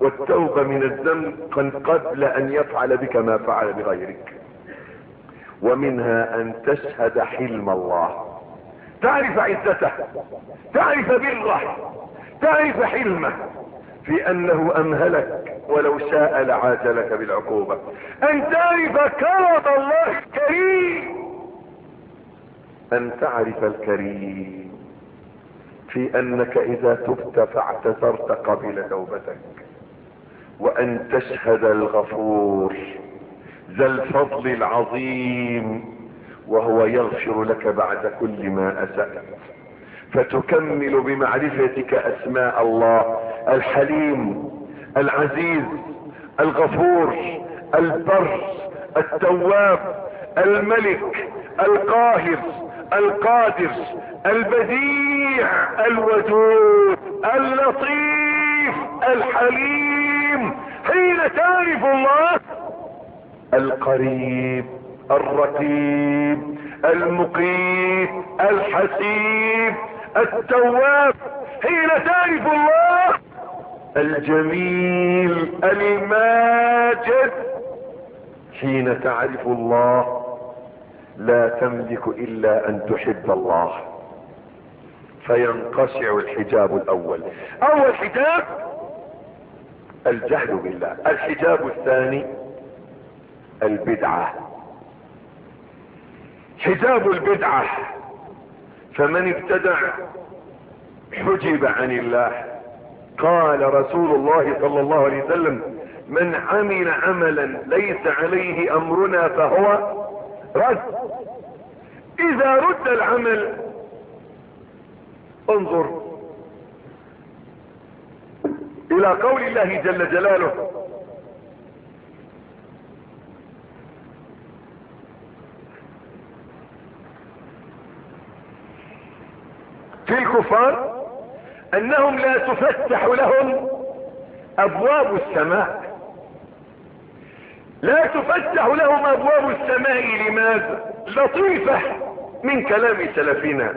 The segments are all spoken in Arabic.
والتوبة من الذنب قبل أن يفعل بك ما فعل بغيرك. ومنها أن تشهد حلم الله. تعرف عزته. تعرف بره. تعرف حلمه. في أنه أمهلك ولو شاء لعاجلك بالعقوبة. أن تعرف كرم الله الكريم. أن تعرف الكريم. في أنك إذا تبت فاعتذرت قبل توبتك. وأن تشهد الغفور ذا الفضل العظيم وهو يغفر لك بعد كل ما أسأت. فتكمل بمعرفتك أسماء الله الحليم العزيز الغفور البر التواب الملك القاهر القادر البديع الودود اللطيف الحليم. حين تعرف الله القريب الرقيب المقيت الحسيب التواب حين تعرف الله الجميل الماجد. حين تعرف الله لا تملك إلا أن تحب الله. فينقشع الحجاب الأول. أول حجاب الجهل بالله. الحجاب الثاني البدعة. حجاب البدعة. فمن ابتدع حجب عن الله. قال رسول الله صلى الله عليه وسلم من عمل عملا ليس عليه أمرنا فهو رد. إذا رد العمل انظر إلى قول الله جل جلاله. في الكفار أنهم لا تفتح لهم أبواب السماء. لا تفتح لهم أبواب السماء لماذا؟ لطيفة من كلام سلفنا.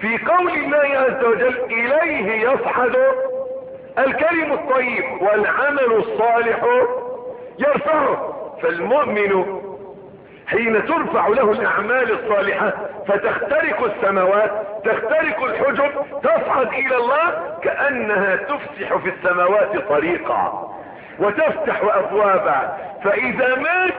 في قول الله عز وجل إليه يصحد الكلم الطيب والعمل الصالح يرفعه فالمؤمن حين ترفع له الأعمال الصالحة فتخترق السماوات تخترق الحجب تصعد إلى الله كأنها تفسح في السماوات طريقا وتفتح أبوابا فإذا مات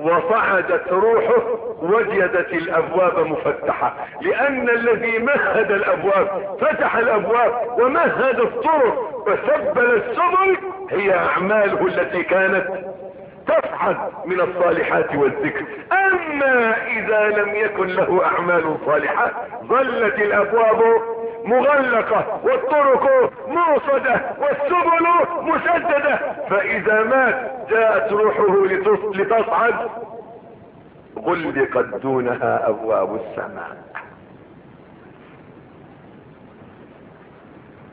وصعدت روحه وجدت الأبواب مفتحة. لأن الذي مهد الأبواب فتح الأبواب ومهد الطرق وسبل السبل هي أعماله التي كانت تصعد من الصالحات والذكر. أما إذا لم يكن له أعمال صالحة ظلت الأبواب مغلقة والطرق مرصدة والسبل مسددة. فإذا مات جاءت روحه لتصعد. غلقت دونها أبواب السماء.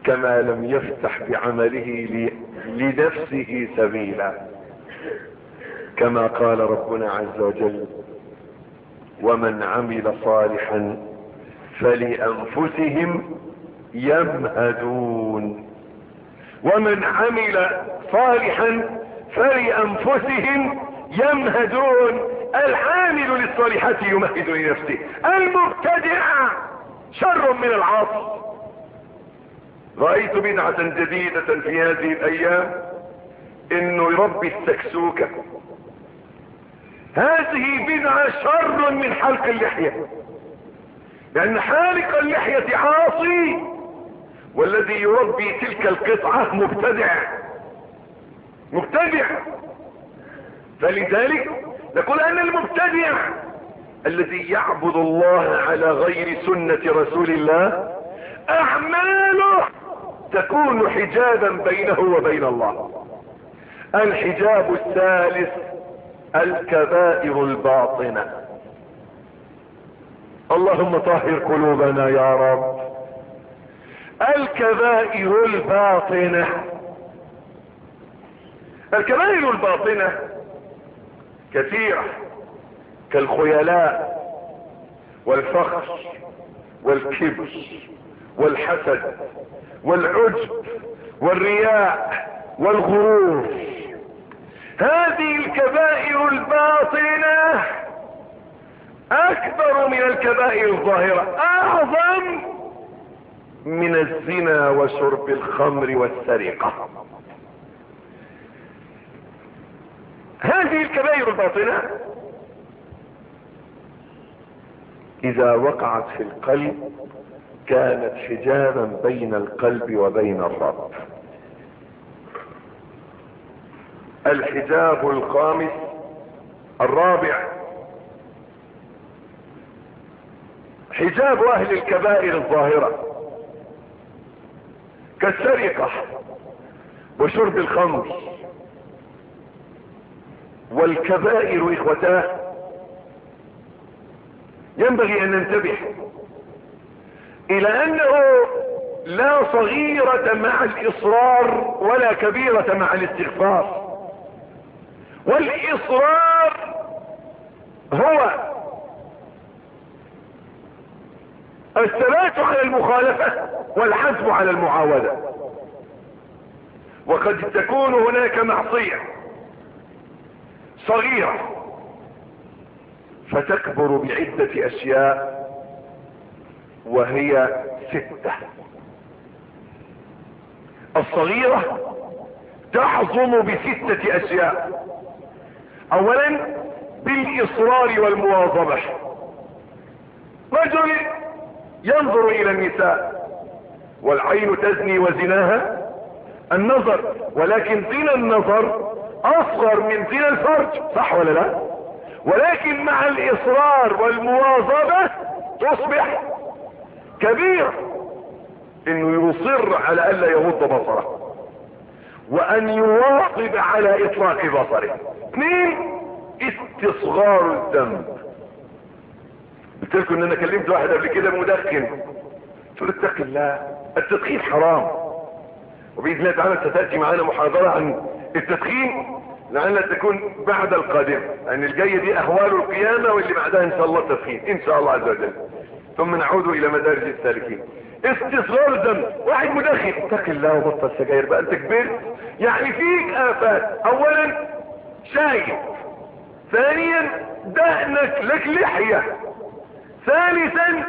كما لم يفتح بعمله لنفسه سبيلا. كما قال ربنا عز وجل ومن عمل صالحا فلأنفسهم يمهدون. ومن عمل صالحا فلأنفسهم يمهدون. العامل للصالحات يمهد لنفسه. المبتدع شر من العاصي. رأيت بدعة جديدة في هذه الأيام. انه يربي السكسوكة هذه بدعة شر من حلق اللحية. لأن حالق اللحية عاصي والذي يربي تلك القطعة مبتدع. مبتدع. فلذلك نقول أن المبتدع الذي يعبد الله على غير سنة رسول الله أعماله تكون حجابا بينه وبين الله. الحجاب الثالث الكبائر الباطنة. اللهم طهر قلوبنا يا رب. الكبائر الباطنة. الكبائر الباطنة كثيرة كالخيلاء والفخر والكبر والحسد والعجب والرياء والغرور. هذه الكبائر الباطنة أكبر من الكبائر الظاهرة أعظم من الزنا وشرب الخمر والسرقة. هذه الكبائر الباطنة إذا وقعت في القلب كانت حجابا بين القلب وبين الرب. الحجاب الخامس الرابع. حجاب أهل الكبائر الظاهرة كالسرقة وشرب الخمر. والكبائر إخوتاه ينبغي أن ننتبه إلى أنه لا صغيرة مع الإصرار ولا كبيرة مع الاستغفار. والإصرار هو الثبات على المخالفة والحزم على المعاودة. وقد تكون هناك معصية صغيرة فتكبر بعدة أشياء وهي ستة. الصغيرة تحظم بستة أشياء. اولا بالإصرار والمواظبة. رجل ينظر إلى النساء والعين تزني وزناها. النظر ولكن زنا النظر أصغر من زنا الفرج صح ولا لا؟ ولكن مع الإصرار والمواظبة تصبح كبيرة إنه يصر على ألا يغض بصره. وأن يواظب على اطلاق بصره. اثنين استصغار الذنب. قلت لكم إن أنا كلمت واحد قبل كده مدخن. قلت له اتق الله التدخين حرام. وبإذن الله تعالى ستاتي معانا محاضرة عن التدخين لعلها تكون بعد القادمه لأن الجاية دي أهوال القيامة واللي بعدها إن شاء الله التدخين إن شاء الله عز وجل. ثم نعود إلى مدارج السالكين. استصغار الذنب واحد مدخن. اتق الله وبطل سجاير بقى. انت كبرت يعني فيك آفات. اولا شايف ثانيا دقنك لك لحية. ثالثا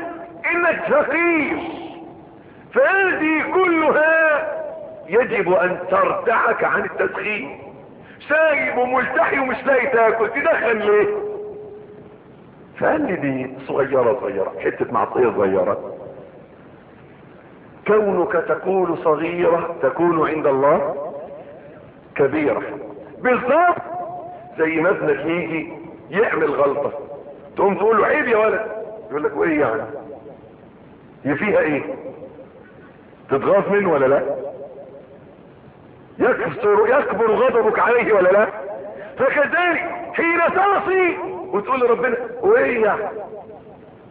إنك فقير فهذه كلها يجب أن تردعك عن التدخين. سايب وملتحي ومش لاقي تاكل. تدخن ليه؟ فان دي صغيرة صغيرة؟ حتة معصية صغيرة. كونك تقول صغيرة تكون عند الله كبيرة. بالضبط زي ما ابنك يجي يعمل غلطة تقوم تقول له عيب يا ولد. يقول لك وإيه يعني؟ هي فيها إيه؟ تتغاظ منه ولا لا؟ يكثر يكبر غضبك عليه ولا لا؟ فكذلك حين تعصي وتقول لربنا وإيه يعني؟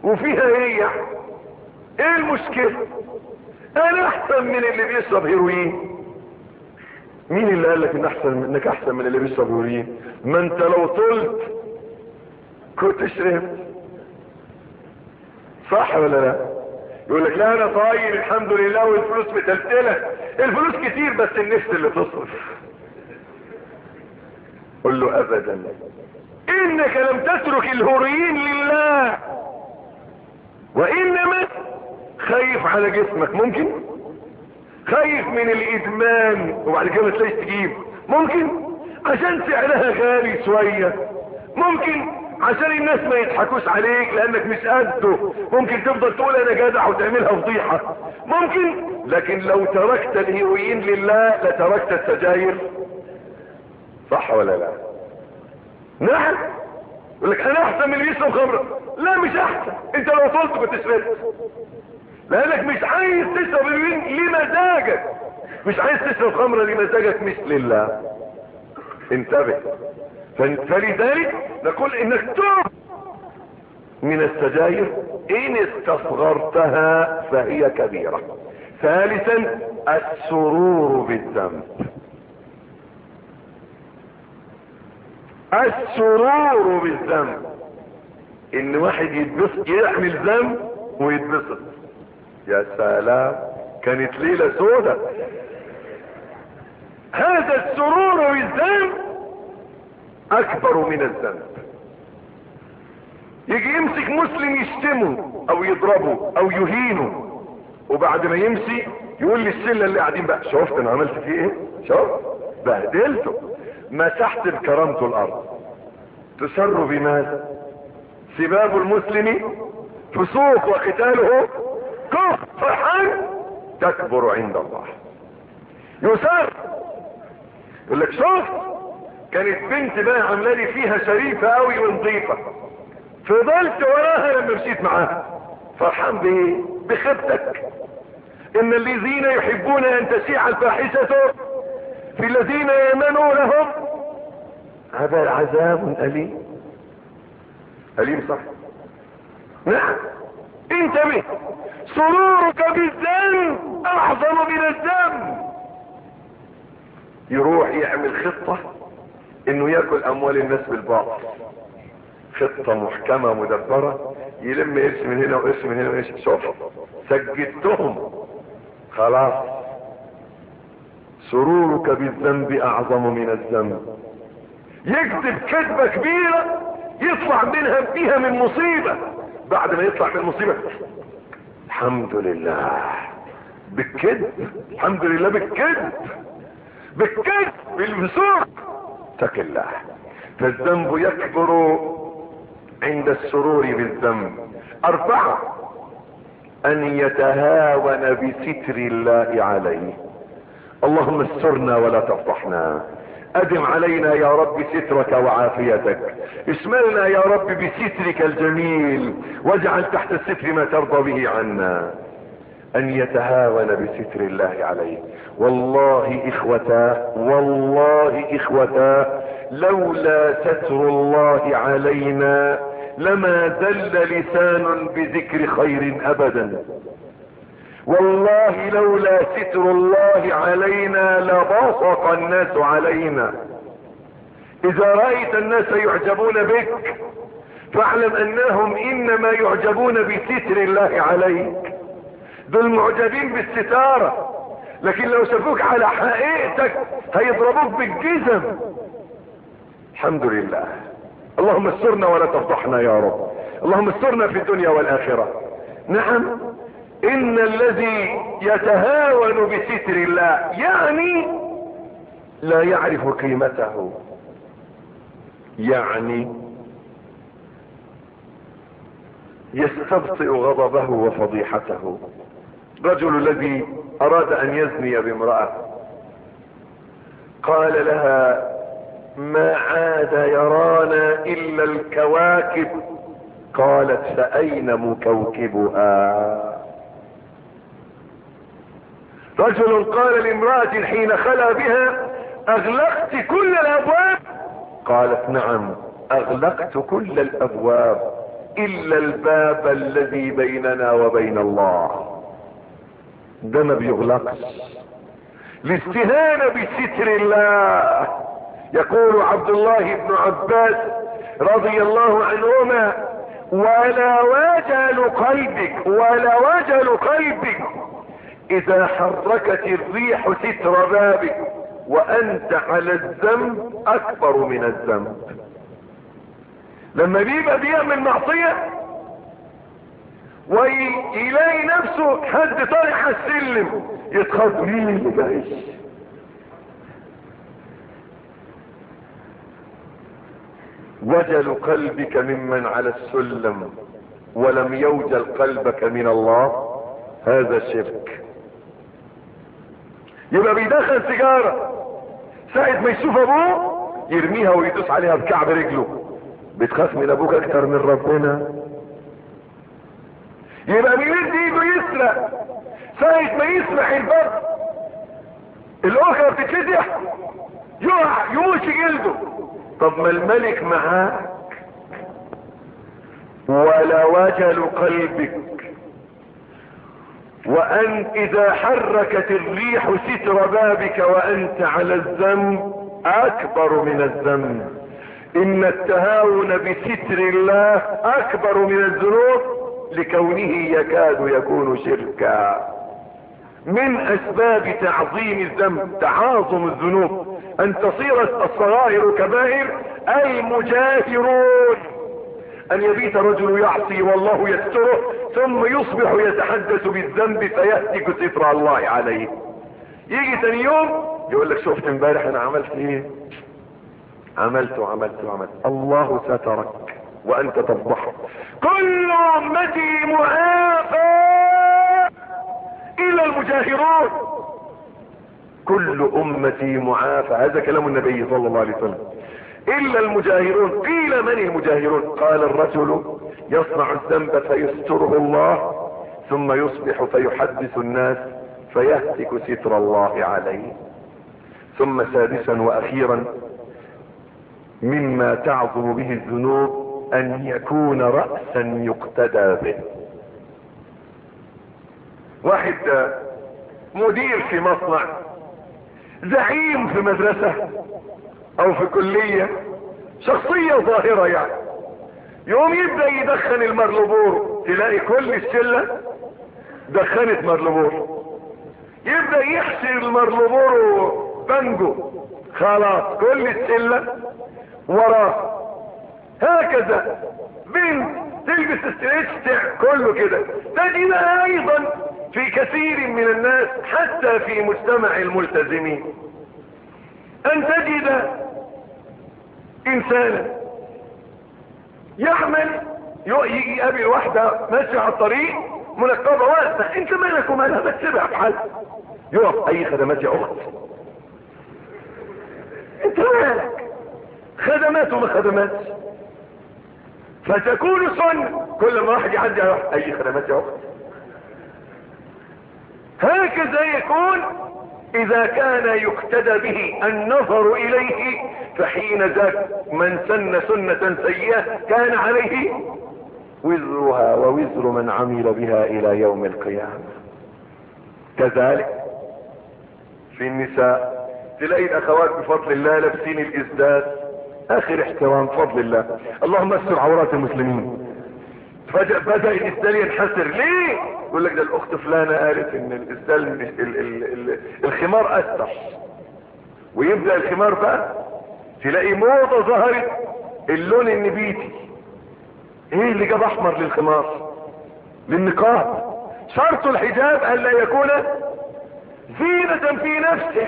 وفيها إيه يعني؟ إيه المشكلة؟ أنا أحسن من اللي بيشرب هيروين. مين اللي قال لك إن أحسن إنك أحسن من اللي بيشرب هيروين؟ ما أنت لو طلت كنت شربت. صح ولا لا؟ يقول لك لا أنا طاير الحمد لله والفلوس متلتلة. الفلوس كتير بس النفس اللي تصرف. قل له ابدا. إنك لم تترك الهوريين لله. وإنما خايف على جسمك ممكن؟ خايف من الإدمان وبعد كده ما تلاقيش تجيب. ممكن؟ عشان سعرها غالي شوية. ممكن؟ عشان الناس ما يضحكوش عليك لأنك مش قده. ممكن تفضل تقول أنا جدع وتعملها فضيحة. ممكن؟ لكن لو تركت الهيروين لله لتركت السجاير صح ولا لا؟ نعم. يقول لك أنا أحسن من اللي يشرب خمرة. لا مش أحسن. أنت لو طلت كنت شربت. لأنك مش عايز تشرب الهيروين لمزاجك. مش عايز تشرب خمرة لمزاجك مش لله. انتبه. فلذلك نقول إنك تب من السجاير إن استصغرتها فهي كبيرة. ثالثا السرور بالذنب السرور بالذنب إن واحد يتبسط يعمل ذنب ويتبسط. يا سلام كانت ليلة سودة. هذا السرور بالذنب أكبر من الذنب. يجي يمسك مسلم يشتمه أو يضربه أو يهينه وبعد ما يمشي يقول لي الشله اللي قاعدين بقى شفت أنا عملت فيه إيه؟ شوف بهدلته. مسحت بكرامته الأرض. تسر بماذا؟ سباب المسلم فسوق وقتاله فرحان تكبر عند الله. يسر. يقول لك شفت كانت بنت بقى عاملة لي فيها شريفة قوي ونظيفة. فضلت وراها لما مشيت معاها. فرحان بايه بخيبتك إن الذين يحبون أن تشيع الفاحشة في الذين يامنوا لهم هذا عذاب أليم. أليم صح؟ نعم. انتبه. سرورك بالذنب أعظم من الذنب. يروح يعمل خطة إنه يأكل أموال الناس بالباطل. خطة محكمة مدبرة. يلم قرش من هنا وقرش من هنا وقرش شوف سجدتهم. خلاص. سرورك بالذنب أعظم من الذنب. يكذب كذبة كبيرة يطلع منها فيها من مصيبة. بعد ما يطلع من مصيبة الحمد لله. بالكذب. الحمد لله بالكذب. بالكذب. بالفسوق اتق الله. فالذنب يكبر عند السرور بالذنب. اربعة أن يتهاون بستر الله عليه. اللهم استرنا ولا تفضحنا. أدم علينا يا رب سترك وعافيتك. اشملنا يا رب بسترك الجميل واجعل تحت الستر ما ترضى به عنا. أن يتهاون بستر الله عليه. والله إخوتا والله إخوتا لولا ستر الله علينا لما دل لسان بذكر خير أبدا. والله لولا ستر الله علينا لبسط الناس علينا. إذا رأيت الناس يعجبون بك فاعلم أنهم إنما يعجبون بستر الله عليك. دول معجبين بالستارة لكن لو شافوك على حقيقتك هيضربوك بالجزم. الحمد لله. اللهم استرنا ولا تفضحنا يا رب. اللهم استرنا في الدنيا والآخرة. نعم إن الذي يتهاون بستر الله يعني لا يعرف قيمته. يعني يستبطئ غضبه وفضيحته. رجل الذي أراد أن يزني بامرأة قال لها ما عاد يرانا إلا الكواكب. قالت فاين مكوكبها رجل قال لامرأة حين خلا بها أغلقت كل الأبواب؟ قالت نعم أغلقت كل الأبواب إلا الباب الذي بيننا وبين الله. ده ما بيغلقش. الاستهانة بستر الله. يقول عبد الله بن عباس رضي الله عنهما ولا وجل قلبك ولا وجل قلبك إذا حركت الريح ستر بابك وأنت على الذنب أكبر من الذنب. لما بيبقى بيعمل معصية ويلاقي نفسه حد طالع على السلم يتخاف مين اللي جاي وجل قلبك ممن على السلم ولم يوجل قلبك من الله. هذا شرك. يبقى بيدخل سيجارة. ساعة ما يشوف أبوه يرميها ويدوس عليها بكعب رجله. بتخاف من أبوك أكتر من ربنا. يبقى بيمد إيده يسرق. ساعة ما يسمح الباب الأخرى بتتفتح يقع يموت جلده. طب ما الملك معاك. ولا وجل قلبك. وان إذا حركت الريح ستر بابك وأنت على الذنب أكبر من الذنب. إن التهاون بستر الله أكبر من الذنوب لكونه يكاد يكون شركا. من أسباب تعظيم الذنب تعاظم الذنوب. أن تصير الصغائر كبائر المجاهرون أن يبيت رجل يعصي والله يستره ثم يصبح يتحدث بالذنب فيهتك ستر الله عليه. يجي ثاني يوم يقول لك شفت امبارح أنا عملت إيه؟ عملت وعملت وعملت. الله سترك وأنت تفضحه كل أمتي معافى الا المجاهرون. كل أمتي معافى هذا كلام النبي صلى الله عليه وسلم. إلا المجاهرون. قيل من المجاهرون؟ قال الرجل يصنع الذنب فيستره الله ثم يصبح فيحدث الناس فيهتك ستر الله عليه. ثم سادسا وأخيرا مما تعظم به الذنوب أن يكون رأسا يقتدى به. واحد مدير في مصنع زعيم في مدرسة أو في كلية شخصية ظاهرة يعني. يوم يبدأ يدخن المرلبور تلاقي كل الشلة دخنت مرلبور يبدأ يحشي المرلبور بنجو خلاص كل الشلة وراه. هكذا بنت تلبس ستريتش كله كده. تجد أيضا في كثير من الناس حتى في مجتمع الملتزمين. أن تجد انسانا يعمل يقابل واحدة ماشية على الطريق منقبة واقفة أنت مالك ومالها؟ بس سيبها بحالها يقف أي خدمات يا أخت. أنت مالك؟ خدمات وما خدمات فتكون سنة كل ما واحد يعدي أي خدمات يا أخت. هكذا يكون إذا كان يقتدى به النظر إليه فحين ذاك من سن سنة سيئة كان عليه وزرها ووزر من عمل بها إلى يوم القيامة. كذلك في النساء تلاقي الأخوات بفضل الله لابسين الإزداد. آخر احترام فضل الله. اللهم استر عورات المسلمين. فجأة بدأ الاسدال ينحسر. ليه؟ يقول لك ده الأخت فلانة قالت إن الاسدال ال ال ال الخمار اثر ويبدأ الخمار بقى تلاقي موضة ظهرت اللون النبيتي. إيه اللي جاب أحمر للخمار؟ للنقاب. شرط الحجاب الا يكون زينة في نفسه.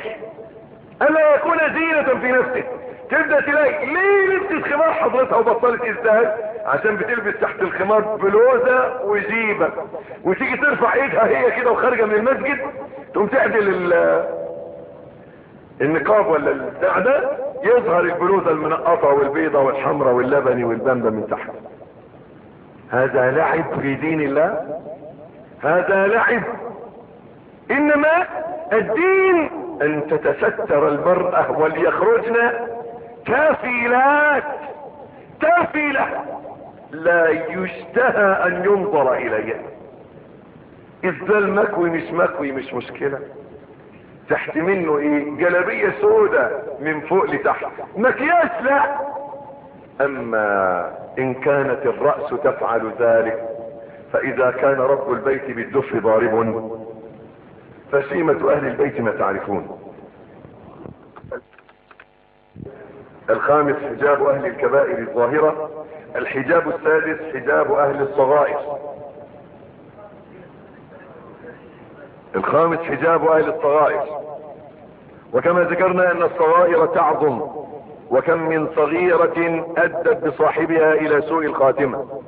الا يكون زينة في نفسه. تبدأ تلاقي ليه لبست خمار حضرتها وبطلت ازدهاد عشان بتلبس تحت الخمار بلوزة وجيبة وتيجي ترفع ايدها هي كده وخارجة من المسجد تقوم تعدل النقاب ولا البتاع ده يظهر البلوزة المنقطة والبيضة والحمراء واللبني والبامبة من تحت. هذا لعب في دين الله. هذا لعب. إنما الدين أن تتستر المرأة وليخرجن كافلات كافلة لا يشتهى أن ينظر اليها ازدال مكوي مش مكوي مش مشكلة. تحت منه إيه؟ جلبية سودة من فوق لتحت. مكياج لا. أما إن كانت الرأس تفعل ذلك فإذا كان رب البيت بالدف ضارب. فسيمة أهل البيت ما تعرفون. الخامس حجاب أهل الكبائر الظاهرة الحجاب السادس حجاب أهل الصغائر. الخامس حجاب أهل الصغائر. وكما ذكرنا أن الصغائر تعظم وكم من صغيرة أدت بصاحبها إلى سوء الخاتمة.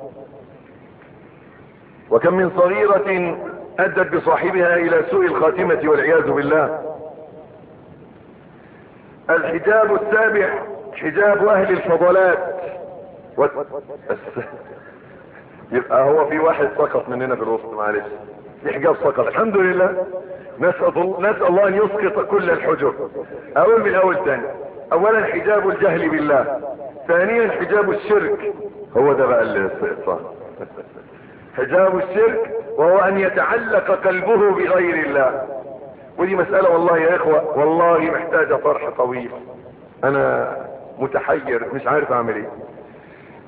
وكم من صغيرة أدت بصاحبها إلى سوء الخاتمة والعياذ بالله. الحجاب السابع حجاب أهل الفضلات. و... يبقى هو في واحد سقط مننا في الوسط معلش. في حجاب سقط. الحمد لله. نسأل, نسأل الله أن يسقط كل الحجب. أقول من اول تاني اولا حجاب الجهل بالله. ثانيا حجاب الشرك. هو ده بقى الاستئصال حجاب الشرك وهو أن يتعلق قلبه بغير الله. ودي مسألة والله يا إخوة والله محتاجة طرح طويل. أنا متحير مش عارف أعمل إيه.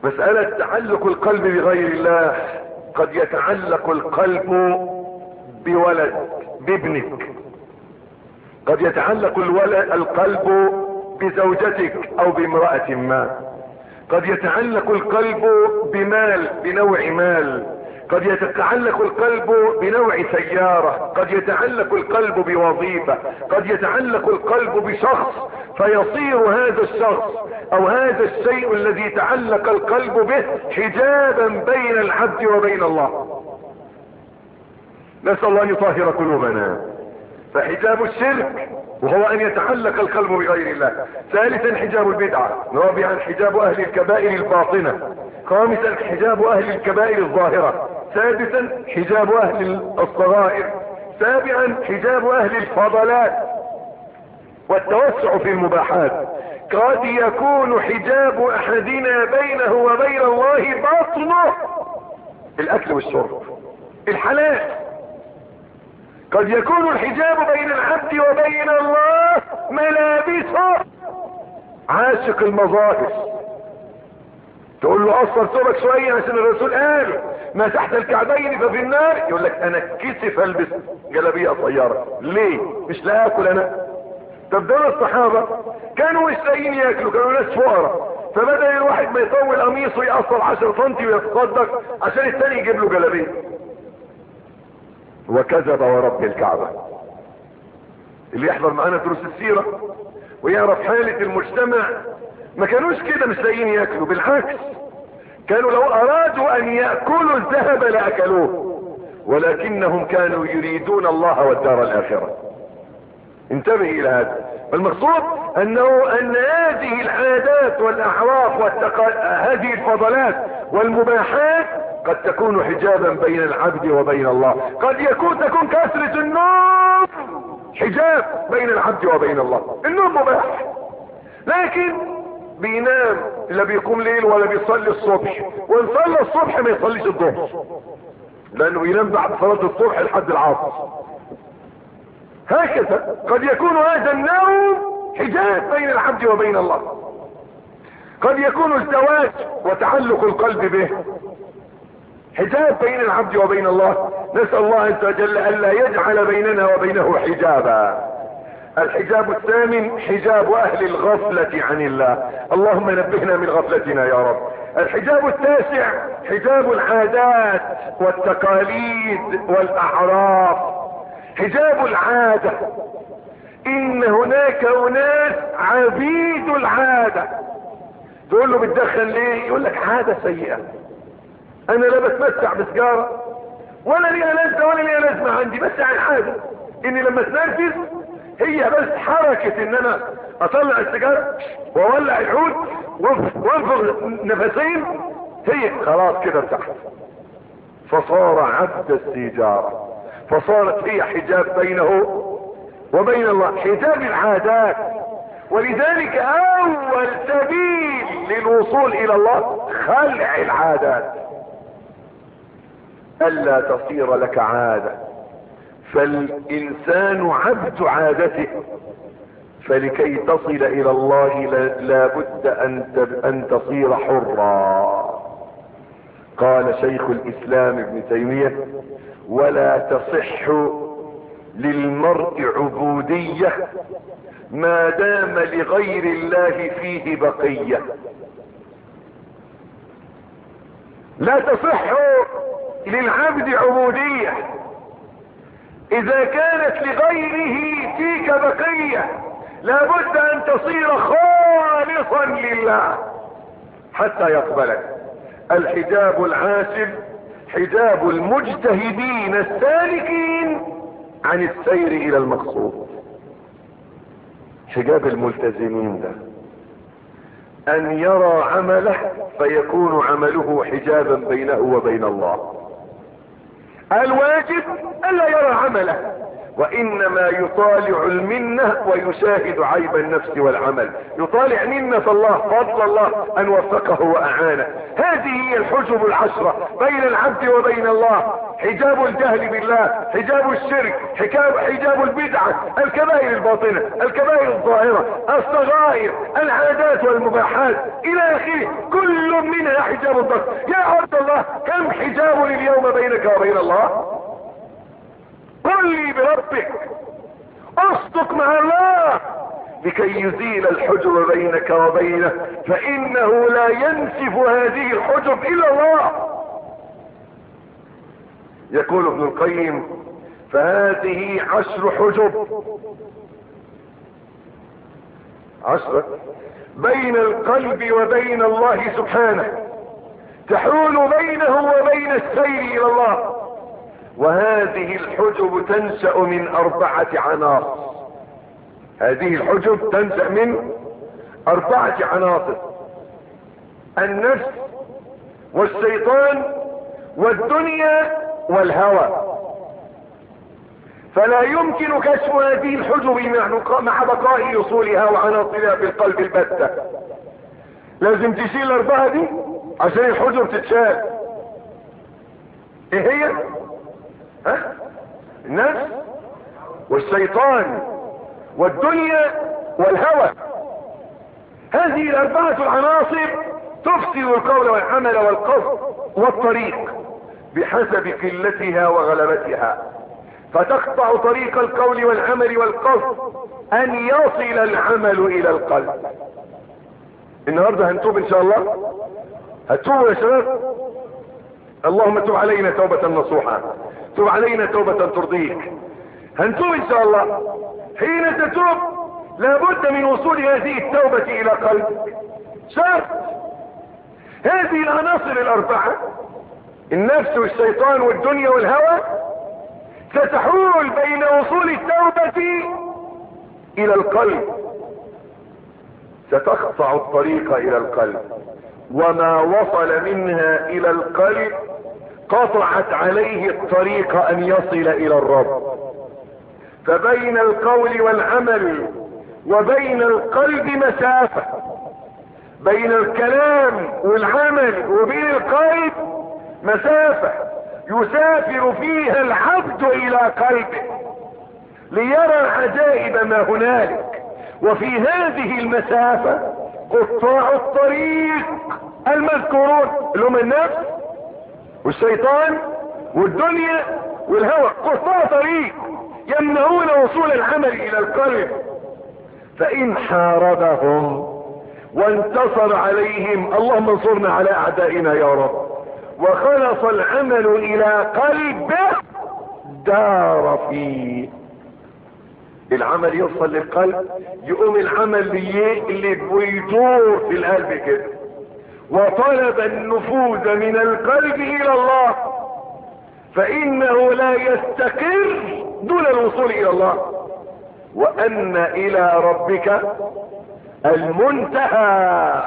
مسألة تعلق القلب بغير الله قد يتعلق القلب بولد بابنك. قد يتعلق القلب بزوجتك أو بامرأة ما. قد يتعلق القلب بمال بنوع مال. قد يتعلق القلب بنوع سيارة قد يتعلق القلب بوظيفة قد يتعلق القلب بشخص فيصير هذا الشخص أو هذا الشيء الذي تعلق القلب به حجابا بين العبد وبين الله. نسأل الله أن يطهر قلوبنا. فحجاب الشرك وهو أن يتعلق القلب بغير الله. ثالثا حجاب البدعة رابعا حجاب أهل الكبائر الباطنة خامسا حجاب أهل الكبائر الظاهرة سادسا حجاب أهل الصغائر سابعا حجاب أهل الفضلات والتوسع في المباحات. قد يكون حجاب أحدنا بينه وبين الله بطنه الاكل والشرب الحلال. قد يكون الحجاب بين العبد وبين الله ملابسه. عاشق المظاهر. تقول له اصر ثوبك شوية عشان الرسول قال ما تحت الكعبين ففي النار. يقول لك أنا كسف ألبس جلابية قصيرة ليه؟ مش لا آكل أنا. طب دول الصحابة كانوا مش لاقيين ياكلوا كانوا ناس فقراء. فبدأ الواحد ما يطول قميصه يقصر 10 سم ويتصدق عشان التاني يجيب له جلابية. وكذب ورب الكعبة. اللي يحضر معانا دروس السيرة ويعرف حالة المجتمع ما كانوش كده مش لاقيين ياكلوا بالعكس. كانوا لو أرادوا أن يأكلوا الذهب لاكلوه ولكنهم كانوا يريدون الله والدار الآخرة. انتبه إلى هذا. المقصود أنه أن هذه العادات والأعراف. هذه الفضلات والمباحات قد تكون حجابا بين العبد وبين الله. قد يكون تكون كثرة النوم حجاب بين العبد وبين الله. النوم مباح. لكن بينام لا بيقوم ليل ولا بيصلي الصبح. وان صلى الصبح ما يصليش الظهر. لأنه ينام بعد صلاة الصبح لحد العصر. هكذا قد يكون هذا النوم حجاب بين العبد وبين الله. قد يكون الزواج وتعلق القلب به. حجاب بين العبد وبين الله. نسأل الله عز وجل ألا يجعل بيننا وبينه حجابا. الحجاب الثامن حجاب أهل الغفلة عن الله. اللهم نبهنا من غفلتنا يا رب. الحجاب التاسع حجاب العادات والتقاليد والأعراف. حجاب العادة. إن هناك أناس عبيد العادة. تقول له بتدخن ليه يقول لك عادة سيئة. أنا لا بتمتع بسجارة ولا ليها لازمة ولا ليها لازمة عندي بس عن حاجة إني لما تنرفز هي بس حركة إن أنا أطلع السيجارة وأولع العود وانفغ نفسين هي خلاص كده ارتحت. فصار عبد السيجارة. فصارت هي حجاب بينه وبين الله. حجاب العادات. ولذلك أول سبيل للوصول إلى الله خلع العادات. ألا تصير لك عادة. فالإنسان عبد عادته. فلكي تصل إلى الله لابد أن أن تصير حرا. قال شيخ الإسلام ابن تيمية ولا تصح للمرء عبودية ما دام لغير الله فيه بقية. لا تصح للعبد عبودية. إذا كانت لغيره فيك بقية لابد أن تصير خالصا لله. حتى يقبلك. الحجاب العاشر حجاب المجتهدين السالكين عن السير إلى المقصود. حجاب الملتزمين ده. أن يرى عمله فيكون عمله حجابا بينه وبين الله. الواجب الا يرى عمله. وإنما يطالع المنة ويشاهد عيب النفس والعمل. يطالع منة الله فضل الله أن وفقه واعانه هذه هي الحجب العشرة بين العبد وبين الله. حجاب الجهل بالله حجاب الشرك حجاب, حجاب البدعة الكبائر الباطنة الكبائر الظاهرة الصغائر العادات والمباحات. إلى آخره كل منها حجاب الضغط. يا عبد الله كم حجاب اليوم بينك وبين الله؟ قل لي بربك. أصدق مع الله لكي يزيل الحجب بينك وبينه فإنه لا ينسف هذه الحجب إلا الله. يقول ابن القيم فهذه عشر حجب عشرة بين القلب وبين الله سبحانه تحول بينه وبين السير إلى الله. وهذه الحجب تنشأ من أربعة عناصر. هذه الحجب تنشأ من أربعة عناصر. النفس والشيطان والدنيا والهوى. فلا يمكن كشف هذه الحجب مع بقاء أصولها وعناصرها في القلب البتة. لازم تشيل الاربعة دي عشان الحجب تتشال. إيه هي؟ ها؟ النفس والشيطان والدنيا والهوى. هذه الأربعة العناصر تفسد القول والعمل والقصد والطريق بحسب قلتها وغلبتها. فتقطع طريق القول والعمل والقصد أن يصل العمل إلى القلب. النهاردة هنتوب إن شاء الله؟ هتوبوا يا شباب؟ اللهم تب علينا توبة نصوحة. تب علينا توبة ترضيك. هنتوب إن شاء الله. حين تتوب لابد من وصول هذه التوبة إلى قلبك. شرط. هذه العناصر الأربعة. النفس والشيطان والدنيا والهوى. ستحول بين وصول التوبة إلى القلب. ستقطع الطريق إلى القلب. وما وصل منها إلى القلب قطعت عليه الطريق أن يصل إلى الرب. فبين القول والعمل وبين القلب مسافة. بين الكلام والعمل وبين القلب مسافة. يسافر فيها العبد إلى قلبه ليرى عجائب ما هنالك. وفي هذه المسافة قطاع الطريق المذكورون اللي هم النفس والشيطان والدنيا والهوى. قطاع طريق يمنعون وصول العمل إلى القلب. فإن حاربهم وانتصر عليهم اللهم انصرنا على أعدائنا يا رب. وخلص العمل إلى قلبه دار فيه. العمل يوصل للقلب يقوم العمل اللي بيدور في القلب كده. وطلب النفوذ من القلب إلى الله فإنه لا يستقر دون الوصول إلى الله. وأن إلى ربك المنتهى.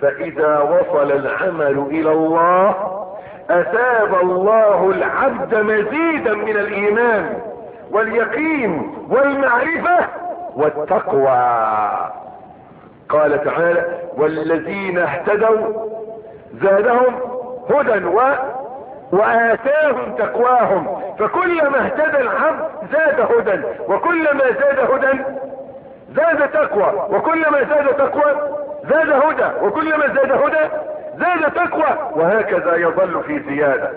فإذا وصل العمل إلى الله أثاب الله العبد مزيدا من الإيمان واليقين والمعرفة والتقوى. قال تعالى والذين اهتدوا زادهم هدى و وآتاهم تقواهم فكلما اهتدى العبد زاد هدى وكلما زاد هدى زاد تقوى وكلما زاد تقوى زاد هدى وكلما زاد هدى زاد تقوى وهكذا يظل في زيادة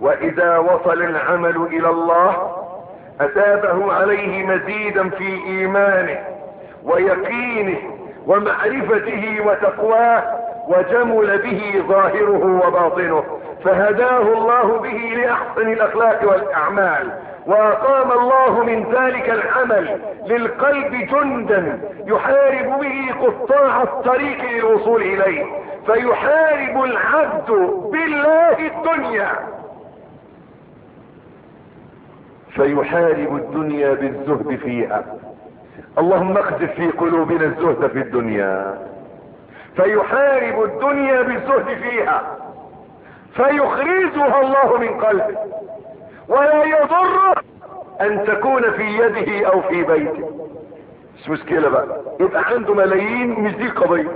وإذا وصل العمل إلى الله أثابه عليه مزيدا في إيمانه ويقينه ومعرفته وتقواه وجمل به ظاهره وباطنه فهداه الله به لأحسن الأخلاق والأعمال وأقام الله من ذلك العمل للقلب جندا يحارب به قطاع الطريق للوصول إليه فيحارب العبد بالله الدنيا. فيحارب الدنيا بالزهد فيها. اللهم اقذف في قلوبنا الزهد في الدنيا فيحارب الدنيا بالزهد فيها فيخرجها الله من قلبه ولا يضر أن تكون في يده أو في بيته. مش مشكلة بقى يبقى عنده ملايين مش دي القضية.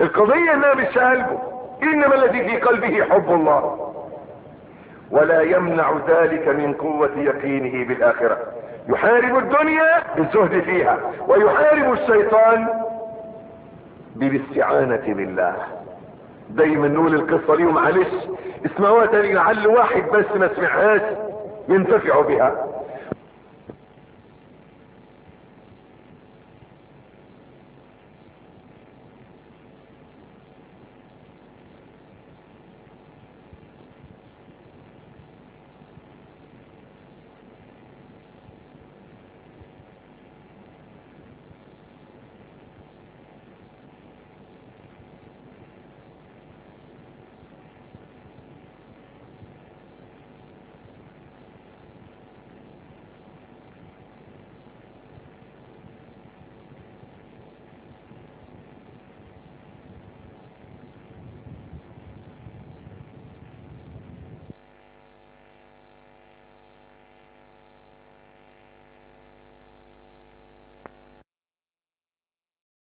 القضية إنها مش قلبه إنما الذي في قلبه حب الله. ولا يمنع ذلك من قوة يقينه بالآخرة. يحارب الدنيا بالزهد فيها ويحارب الشيطان بالاستعانة بالله. دايما نقول القصة ليهم معلش اسمعوها تاني لعل واحد بس ما سمعهاش ينتفع بها.